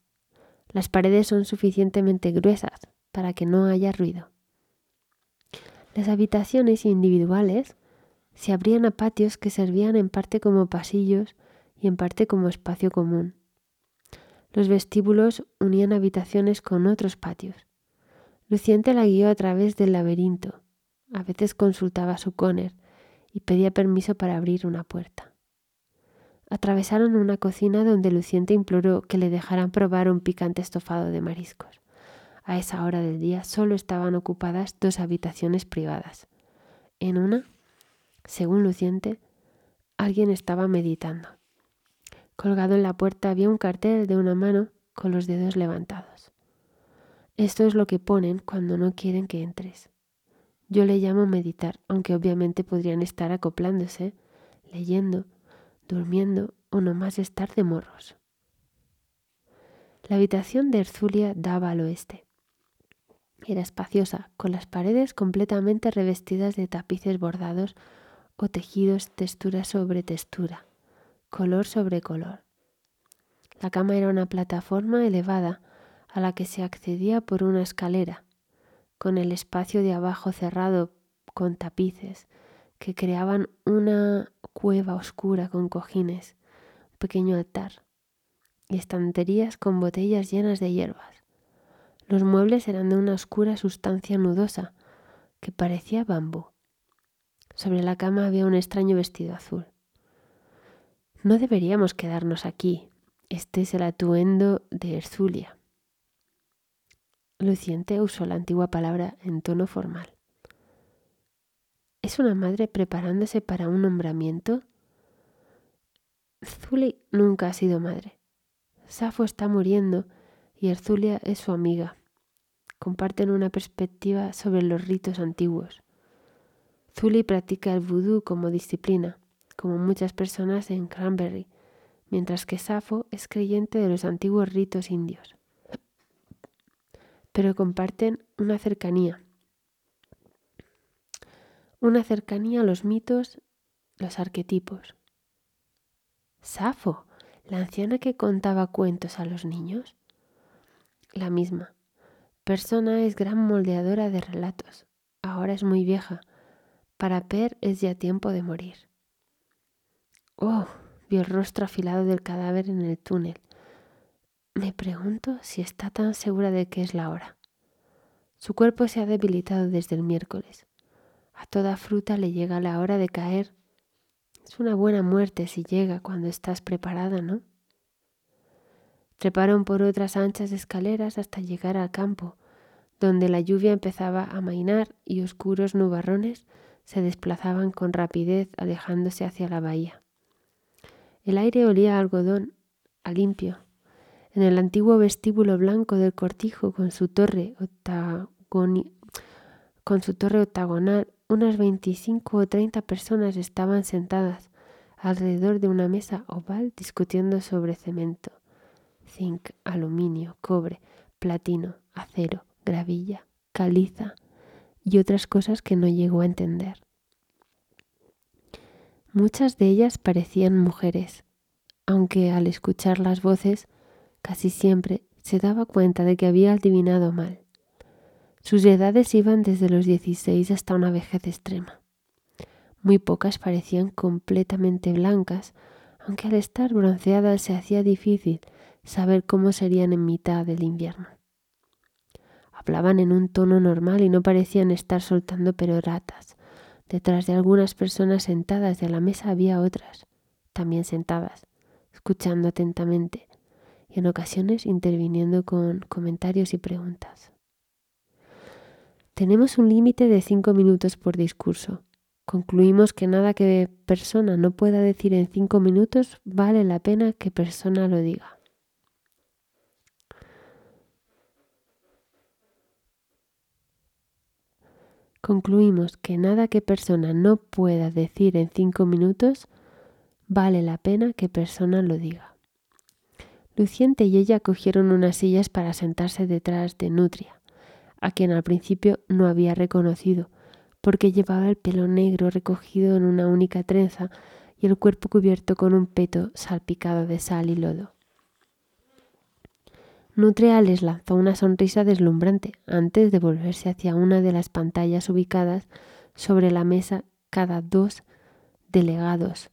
Las paredes son suficientemente gruesas para que no haya ruido. Las habitaciones individuales se abrían a patios que servían en parte como pasillos y en parte como espacio común. Los vestíbulos unían habitaciones con otros patios. Luciente la guió a través del laberinto. A veces consultaba su coner y pedía permiso para abrir una puerta. Atravesaron una cocina donde Luciente imploró que le dejaran probar un picante estofado de mariscos. A esa hora del día solo estaban ocupadas dos habitaciones privadas. En una, según Luciente, alguien estaba meditando. Colgado en la puerta había un cartel de una mano con los dedos levantados. Esto es lo que ponen cuando no quieren que entres. Yo le llamo meditar, aunque obviamente podrían estar acoplándose, leyendo, durmiendo o nomás estar de morros. La habitación de Erzulia daba al oeste. Era espaciosa, con las paredes completamente revestidas de tapices bordados o tejidos textura sobre textura, color sobre color. La cama era una plataforma elevada a la que se accedía por una escalera, con el espacio de abajo cerrado con tapices que creaban una cueva oscura con cojines, un pequeño altar y estanterías con botellas llenas de hierbas. Los muebles eran de una oscura sustancia nudosa que parecía bambú. Sobre la cama había un extraño vestido azul. No deberíamos quedarnos aquí. Este es el atuendo de Erzulia. Luciente usó la antigua palabra en tono formal. ¿Es una madre preparándose para un nombramiento? Zuli nunca ha sido madre. Safo está muriendo y Erzulia es su amiga. Comparten una perspectiva sobre los ritos antiguos. Zuli practica el vudú como disciplina, como muchas personas en Cranberry, mientras que Safo es creyente de los antiguos ritos indios. Pero comparten una cercanía, una cercanía a los mitos, los arquetipos. Safo, la anciana que contaba cuentos a los niños. La misma. Persona es gran moldeadora de relatos. Ahora es muy vieja. Para Per es ya tiempo de morir. Oh, vio el rostro afilado del cadáver en el túnel. Me pregunto si está tan segura de que es la hora. Su cuerpo se ha debilitado desde el miércoles. A toda fruta le llega la hora de caer. Es una buena muerte si llega cuando estás preparada, ¿no? Treparon por otras anchas escaleras hasta llegar al campo, donde la lluvia empezaba a mainar y oscuros nubarrones se desplazaban con rapidez alejándose hacia la bahía. El aire olía a algodón, a limpio. En el antiguo vestíbulo blanco del cortijo con su torre, octagonal unas 25 o 30 personas estaban sentadas alrededor de una mesa oval discutiendo sobre cemento, zinc, aluminio, cobre, platino, acero, gravilla, caliza y otras cosas que no llegó a entender. Muchas de ellas parecían mujeres, aunque al escuchar las voces casi siempre se daba cuenta de que había adivinado mal. Sus edades iban desde los 16 hasta una vejez extrema. Muy pocas parecían completamente blancas, aunque al estar bronceadas se hacía difícil saber cómo serían en mitad del invierno. Hablaban en un tono normal y no parecían estar soltando peroratas. Detrás de algunas personas sentadas de la mesa había otras, también sentadas, escuchando atentamente y en ocasiones interviniendo con comentarios y preguntas. Tenemos un límite de cinco minutos por discurso. Concluimos que nada que persona no pueda decir en cinco minutos vale la pena que persona lo diga. Concluimos que nada que persona no pueda decir en cinco minutos vale la pena que persona lo diga. Luciente y ella cogieron unas sillas para sentarse detrás de Nutria a quien al principio no había reconocido, porque llevaba el pelo negro recogido en una única trenza y el cuerpo cubierto con un peto salpicado de sal y lodo. Nutria les lanzó una sonrisa deslumbrante antes de volverse hacia una de las pantallas ubicadas sobre la mesa cada dos delegados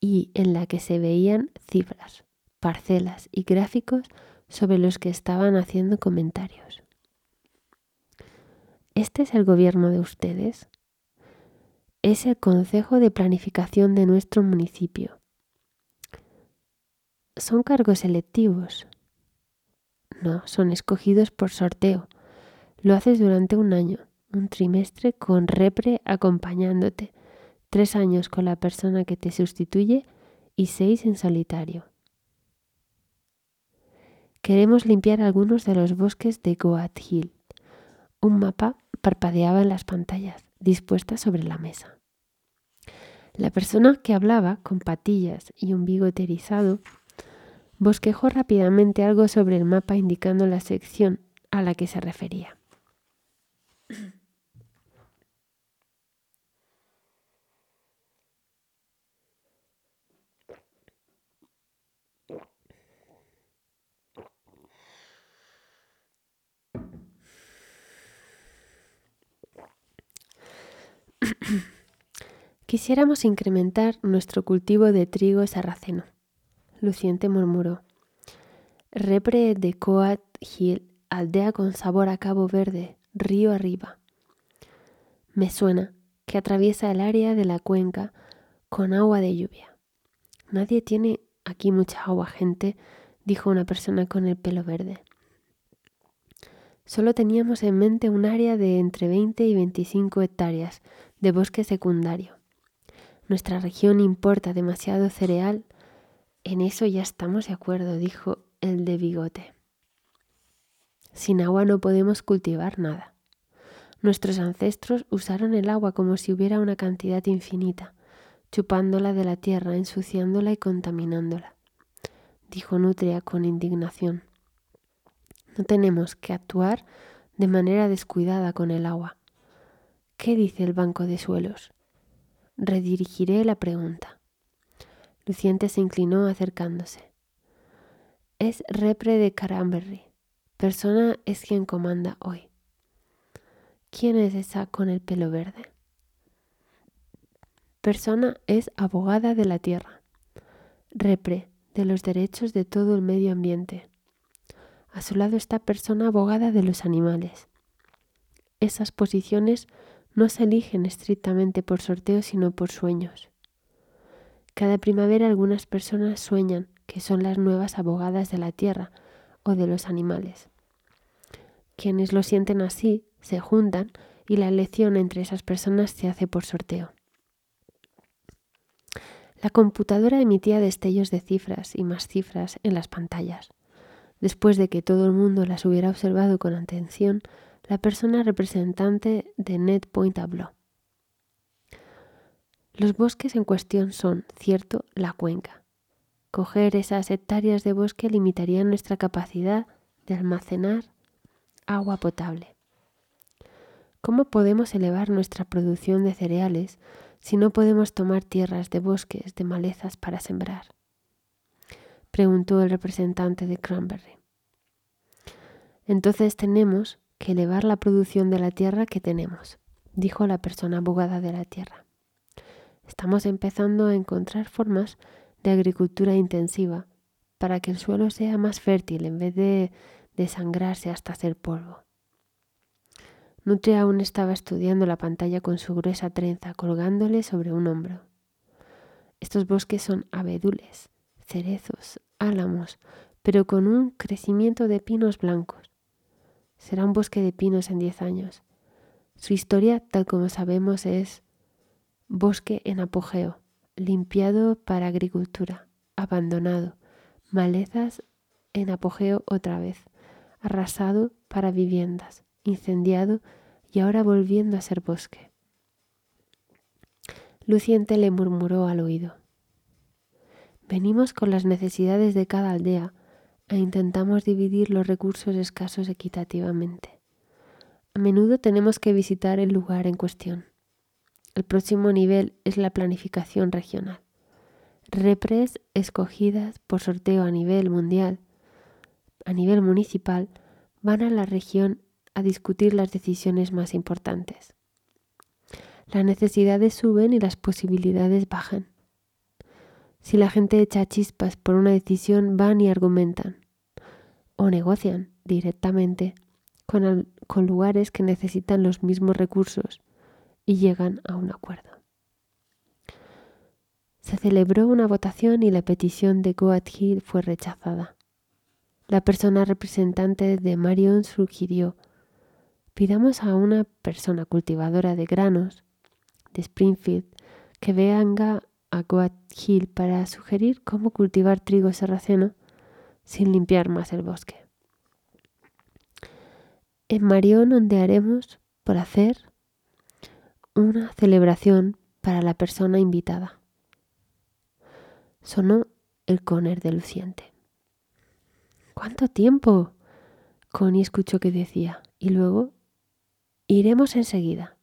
y en la que se veían cifras, parcelas y gráficos sobre los que estaban haciendo comentarios. ¿Este es el gobierno de ustedes? Es el Consejo de Planificación de nuestro municipio. ¿Son cargos electivos? No, son escogidos por sorteo. Lo haces durante un año, un trimestre con repre acompañándote, tres años con la persona que te sustituye y seis en solitario. Queremos limpiar algunos de los bosques de Goat Hill. Un mapa parpadeaba en las pantallas, dispuestas sobre la mesa. La persona que hablaba, con patillas y un bigote erizado, bosquejó rápidamente algo sobre el mapa indicando la sección a la que se refería. *clears throat* Quisiéramos incrementar nuestro cultivo de trigo sarraceno. Luciente murmuró. Repre de Coat Hill, aldea con sabor a Cabo Verde, río arriba. Me suena que atraviesa el área de la cuenca con agua de lluvia. Nadie tiene aquí mucha agua, gente, dijo una persona con el pelo verde. Solo teníamos en mente un área de entre 20 y 25 hectáreas de bosque secundario. Nuestra región importa demasiado cereal. En eso ya estamos de acuerdo, dijo el de bigote. Sin agua no podemos cultivar nada. Nuestros ancestros usaron el agua como si hubiera una cantidad infinita, chupándola de la tierra, ensuciándola y contaminándola, dijo Nutria con indignación. No tenemos que actuar de manera descuidada con el agua. ¿Qué dice el banco de suelos? Redirigiré la pregunta. Luciente se inclinó acercándose. Es repre de Caramberry. Persona es quien comanda hoy. ¿Quién es esa con el pelo verde? Persona es abogada de la tierra. Repre de los derechos de todo el medio ambiente. A su lado está persona abogada de los animales. Esas posiciones no se eligen estrictamente por sorteo, sino por sueños. Cada primavera algunas personas sueñan que son las nuevas abogadas de la tierra o de los animales. Quienes lo sienten así se juntan y la elección entre esas personas se hace por sorteo. La computadora emitía destellos de cifras y más cifras en las pantallas. Después de que todo el mundo las hubiera observado con atención, la persona representante de NetPoint habló. Los bosques en cuestión son, cierto, la cuenca. Coger esas hectáreas de bosque limitaría nuestra capacidad de almacenar agua potable. ¿Cómo podemos elevar nuestra producción de cereales si no podemos tomar tierras de bosques, de malezas para sembrar? preguntó el representante de Cranberry. Entonces tenemos que elevar la producción de la tierra que tenemos, dijo la persona abogada de la tierra. Estamos empezando a encontrar formas de agricultura intensiva para que el suelo sea más fértil en vez de desangrarse hasta hacer polvo. Nutria aún estaba estudiando la pantalla con su gruesa trenza colgándole sobre un hombro. Estos bosques son abedules, cerezos, álamos, pero con un crecimiento de pinos blancos. Será un bosque de pinos en diez años. Su historia, tal como sabemos, es bosque en apogeo, limpiado para agricultura, abandonado, malezas en apogeo otra vez, arrasado para viviendas, incendiado y ahora volviendo a ser bosque. Luciente le murmuró al oído. Venimos con las necesidades de cada aldea e intentamos dividir los recursos escasos equitativamente. A menudo tenemos que visitar el lugar en cuestión. El próximo nivel es la planificación regional. Repres escogidas por sorteo a nivel mundial, a nivel municipal, van a la región a discutir las decisiones más importantes. Las necesidades suben y las posibilidades bajan. Si la gente echa chispas por una decisión, van y argumentan o negocian directamente con, con lugares que necesitan los mismos recursos y llegan a un acuerdo. Se celebró una votación y la petición de Goat Hill fue rechazada. La persona representante de Marion sugirió, pidamos a una persona cultivadora de granos de Springfield que venga a Goat Hill para sugerir cómo cultivar trigo sarraceno sin limpiar más el bosque. En Marión ondearemos por hacer una celebración para la persona invitada. Sonó el coner de Luciente. ¿Cuánto tiempo? Connie escuchó que decía, y luego iremos enseguida.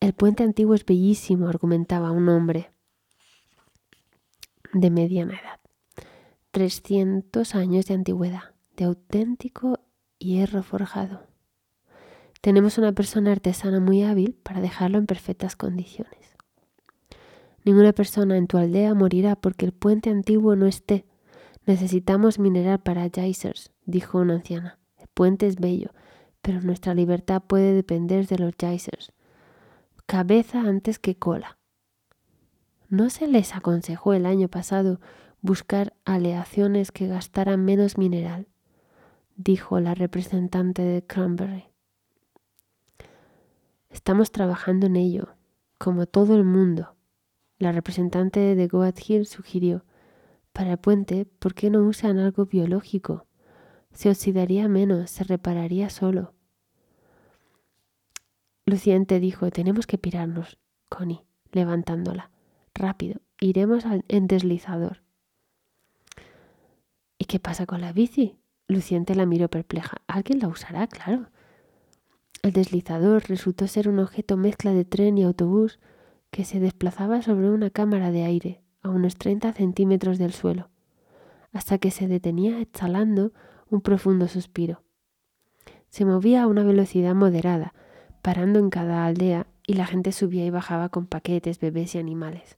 El puente antiguo es bellísimo, argumentaba un hombre de mediana edad. 300 años de antigüedad, de auténtico hierro forjado. Tenemos una persona artesana muy hábil para dejarlo en perfectas condiciones. Ninguna persona en tu aldea morirá porque el puente antiguo no esté. Necesitamos mineral para geysers, dijo una anciana. El puente es bello, pero nuestra libertad puede depender de los geysers. Cabeza antes que cola. ¿No se les aconsejó el año pasado buscar aleaciones que gastaran menos mineral? dijo la representante de Cranberry. Estamos trabajando en ello, como todo el mundo. La representante de Goat Hill sugirió, para el puente, ¿por qué no usan algo biológico? Se oxidaría menos, se repararía solo. Luciente dijo, tenemos que pirarnos, Connie, levantándola. Rápido, iremos en deslizador. ¿Y qué pasa con la bici? Luciente la miró perpleja. Alguien la usará, claro. El deslizador resultó ser un objeto mezcla de tren y autobús que se desplazaba sobre una cámara de aire a unos 30 centímetros del suelo, hasta que se detenía exhalando un profundo suspiro. Se movía a una velocidad moderada, parando en cada aldea y la gente subía y bajaba con paquetes, bebés y animales,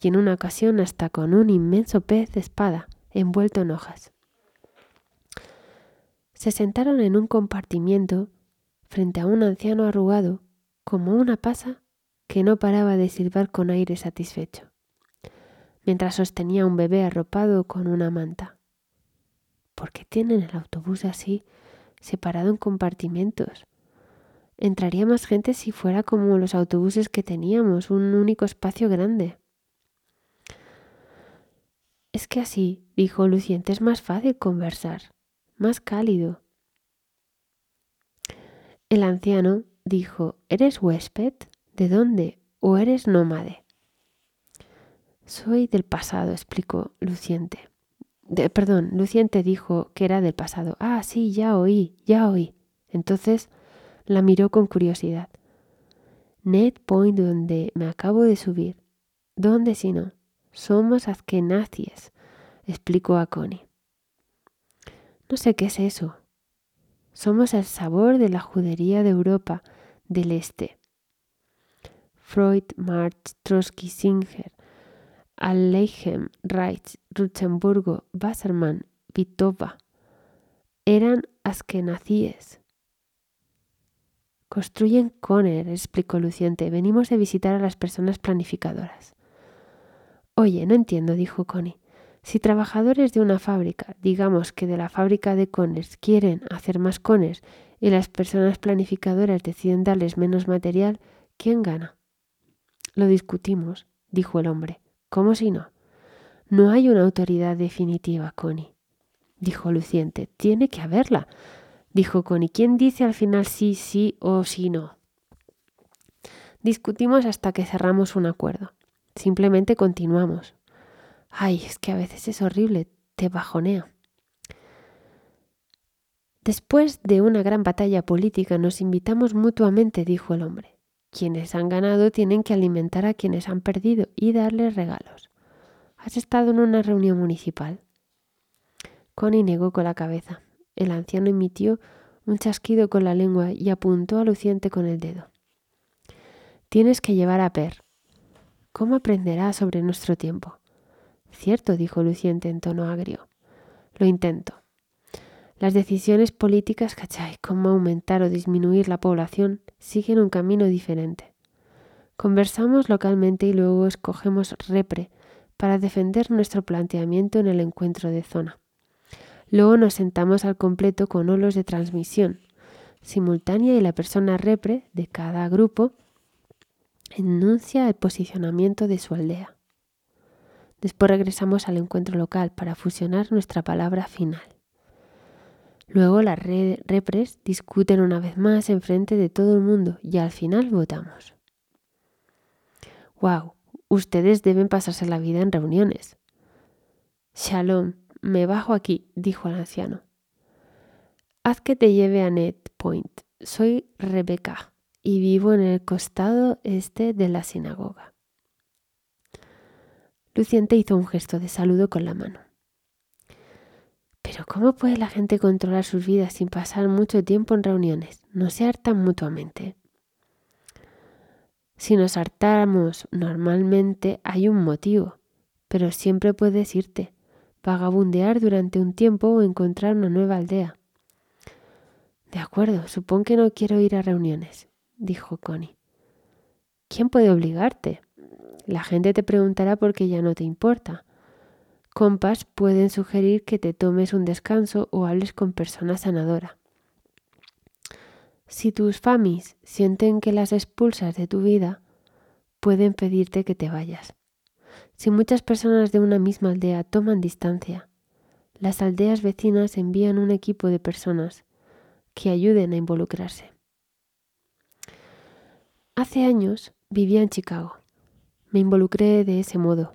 y en una ocasión hasta con un inmenso pez de espada envuelto en hojas. Se sentaron en un compartimiento frente a un anciano arrugado, como una pasa que no paraba de silbar con aire satisfecho, mientras sostenía un bebé arropado con una manta. ¿Por qué tienen el autobús así, separado en compartimentos? Entraría más gente si fuera como los autobuses que teníamos, un único espacio grande. Es que así, dijo Luciente, es más fácil conversar, más cálido. El anciano dijo, ¿Eres huésped? ¿De dónde? ¿O eres nómade? Soy del pasado, explicó Luciente. perdón, Luciente dijo que era del pasado. Ah, sí, ya oí, ya oí. Entonces la miró con curiosidad. Ned Point, donde me acabo de subir. ¿Dónde si no? Somos azkenazies, explicó a Connie. No sé qué es eso, somos el sabor de la judería de Europa del Este. Freud, Marx, Trotsky, Singer, Aleichem, Reich, Rutzenburgo, Wassermann, Vitova eran askenazíes. Construyen Conner, explicó Luciente. Venimos de visitar a las personas planificadoras. Oye, no entiendo, dijo Connie. Si trabajadores de una fábrica, digamos que de la fábrica de cones, quieren hacer más cones y las personas planificadoras deciden darles menos material, ¿quién gana? Lo discutimos, dijo el hombre. ¿Cómo si no? No hay una autoridad definitiva, Connie, dijo Luciente. Tiene que haberla, dijo Connie. ¿Quién dice al final sí, sí o sí no? Discutimos hasta que cerramos un acuerdo. Simplemente continuamos. Ay, es que a veces es horrible, te bajonea. Después de una gran batalla política nos invitamos mutuamente, dijo el hombre. Quienes han ganado tienen que alimentar a quienes han perdido y darles regalos. ¿Has estado en una reunión municipal? Connie negó con la cabeza. El anciano emitió un chasquido con la lengua y apuntó a Luciente con el dedo. Tienes que llevar a Per. ¿Cómo aprenderá sobre nuestro tiempo? Cierto, dijo Luciente en tono agrio. Lo intento. Las decisiones políticas, ¿cachai? Cómo aumentar o disminuir la población, siguen un camino diferente. Conversamos localmente y luego escogemos repre para defender nuestro planteamiento en el encuentro de zona. Luego nos sentamos al completo con olos de transmisión simultánea y la persona repre de cada grupo enuncia el posicionamiento de su aldea. Después regresamos al encuentro local para fusionar nuestra palabra final. Luego las repres discuten una vez más en frente de todo el mundo y al final votamos. Wow, ustedes deben pasarse la vida en reuniones. Shalom, me bajo aquí, dijo el anciano. Haz que te lleve a Net Point. Soy Rebecca y vivo en el costado este de la sinagoga. Luciente hizo un gesto de saludo con la mano. Pero ¿cómo puede la gente controlar sus vidas sin pasar mucho tiempo en reuniones? No se hartan mutuamente. Si nos hartamos normalmente hay un motivo, pero siempre puedes irte, vagabundear durante un tiempo o encontrar una nueva aldea. De acuerdo, supongo que no quiero ir a reuniones, dijo Connie. ¿Quién puede obligarte? La gente te preguntará por qué ya no te importa. Compas pueden sugerir que te tomes un descanso o hables con personas sanadoras. Si tus famis sienten que las expulsas de tu vida, pueden pedirte que te vayas. Si muchas personas de una misma aldea toman distancia, las aldeas vecinas envían un equipo de personas que ayuden a involucrarse. Hace años vivía en Chicago. Me involucré de ese modo.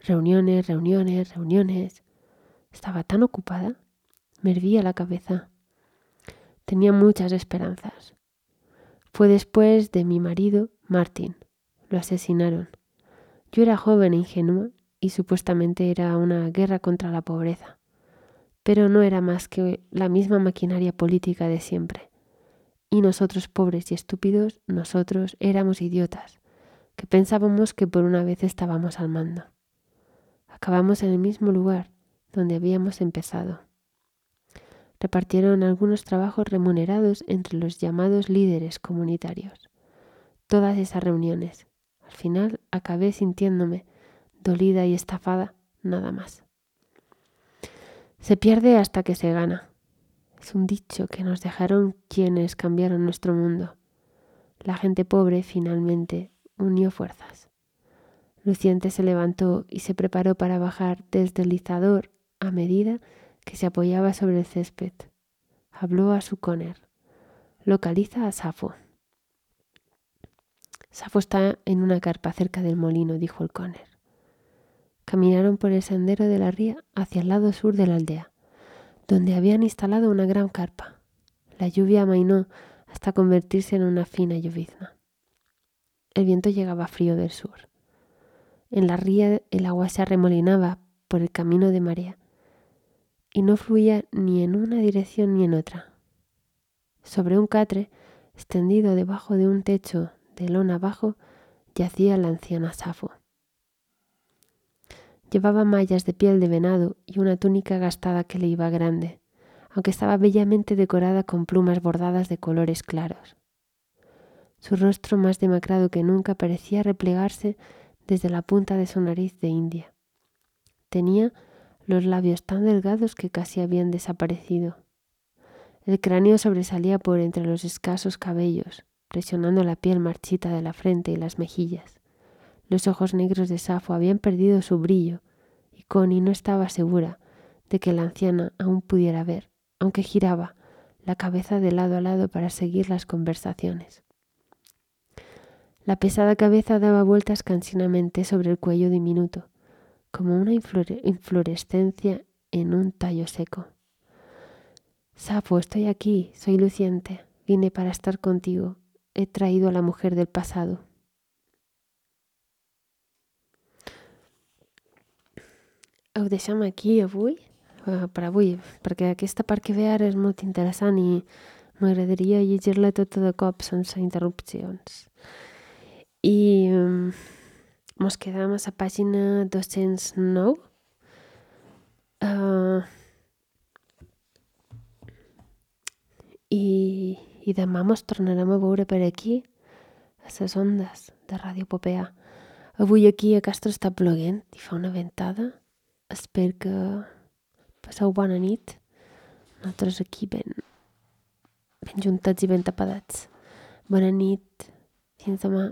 Reuniones, reuniones, reuniones. Estaba tan ocupada. Me hervía la cabeza. Tenía muchas esperanzas. Fue después de mi marido, Martin. Lo asesinaron. Yo era joven e ingenua y supuestamente era una guerra contra la pobreza pero no era más que la misma maquinaria política de siempre. Y nosotros, pobres y estúpidos, nosotros éramos idiotas, que pensábamos que por una vez estábamos al mando. Acabamos en el mismo lugar donde habíamos empezado. Repartieron algunos trabajos remunerados entre los llamados líderes comunitarios. Todas esas reuniones. Al final acabé sintiéndome dolida y estafada, nada más. Se pierde hasta que se gana. Es un dicho que nos dejaron quienes cambiaron nuestro mundo. La gente pobre finalmente unió fuerzas. Luciente se levantó y se preparó para bajar desde el izador a medida que se apoyaba sobre el césped. Habló a su coner. Localiza a Safo. Safo está en una carpa cerca del molino, dijo el coner. Caminaron por el sendero de la ría hacia el lado sur de la aldea, donde habían instalado una gran carpa. La lluvia amainó hasta convertirse en una fina llovizna. El viento llegaba frío del sur. En la ría el agua se arremolinaba por el camino de marea y no fluía ni en una dirección ni en otra. Sobre un catre, extendido debajo de un techo de lona abajo, yacía la anciana Safo. Llevaba mallas de piel de venado y una túnica gastada que le iba grande, aunque estaba bellamente decorada con plumas bordadas de colores claros. Su rostro más demacrado que nunca parecía replegarse desde la punta de su nariz de india. Tenía los labios tan delgados que casi habían desaparecido. El cráneo sobresalía por entre los escasos cabellos, presionando la piel marchita de la frente y las mejillas. Los ojos negros de Safo habían perdido su brillo y Connie no estaba segura de que la anciana aún pudiera ver, aunque giraba la cabeza de lado a lado para seguir las conversaciones. La pesada cabeza daba vueltas cansinamente sobre el cuello diminuto, como una inflorescencia en un tallo seco. Safo, estoy aquí, soy luciente, vine para estar contigo, he traído a la mujer del pasado. ho deixem aquí avui, uh, per avui, perquè aquesta part que ve ara és molt interessant i m'agradaria llegir-la tota de cop sense interrupcions. I mos quedam a la pàgina 209. Uh, i, I demà mos tornarem a veure per aquí, a les ondes de Ràdio Popea. Avui aquí a Castro està ploguent i fa una ventada Espero que passeu bona nit. Nosaltres aquí ben, ben juntats i ben tapadats. Bona nit. Fins demà.